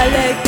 alegría.